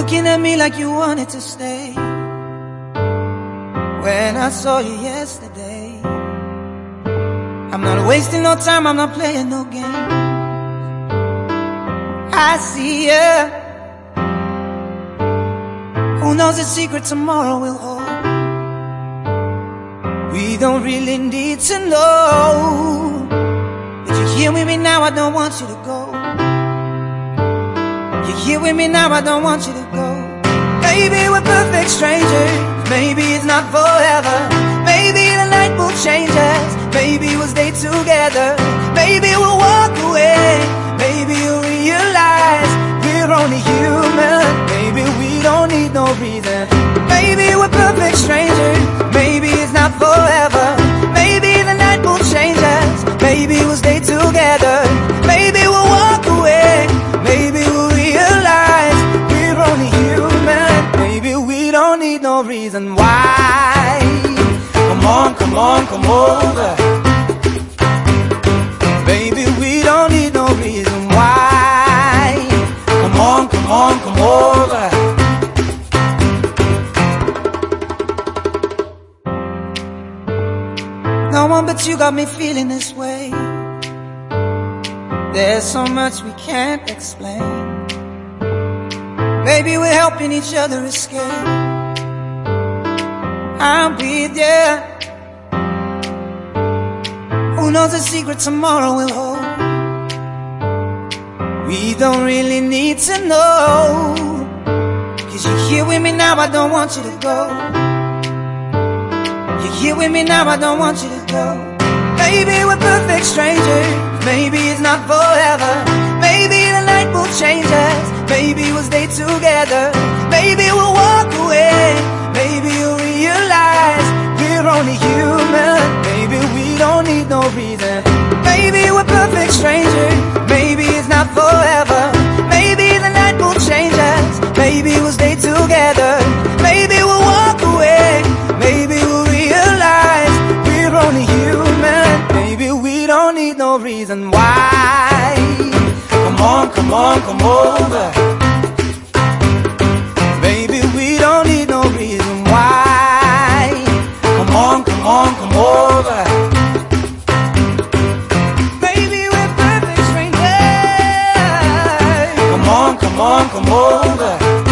looking at me like you wanted to stay. When I saw you yesterday, I'm not wasting no time, I'm not playing no game. I see ya. Who knows the secret tomorrow will hold? We don't really need to know. You're here with me now, I don't want you to go. You're here with me now, I don't want you to go. Maybe we're perfect strangers. Maybe it's not forever. Maybe the night will change us. Maybe we'll stay together. Maybe we'll walk away. Maybe you'll realize we're only human. Maybe we don't need no reason. No reason why. Come on, come on, come over. Baby, we don't need no reason why. Come on, come on, come over. No one but you got me feeling this way. There's so much we can't explain. Maybe we're helping each other escape. I'm with you. Who knows the secret tomorrow will hold? We don't really need to know. Cause you're here with me now, I don't want you to go. You're here with me now, I don't want you to go. Maybe we're perfect strangers. Maybe it's not forever. No reason. Maybe we're perfect strangers. Maybe it's not forever. Maybe the night will change us. Maybe we'll stay together. Maybe we'll walk away. Maybe we'll realize we're only human. Maybe we don't need no reason why. Come on, come on, come over. Come on, come over.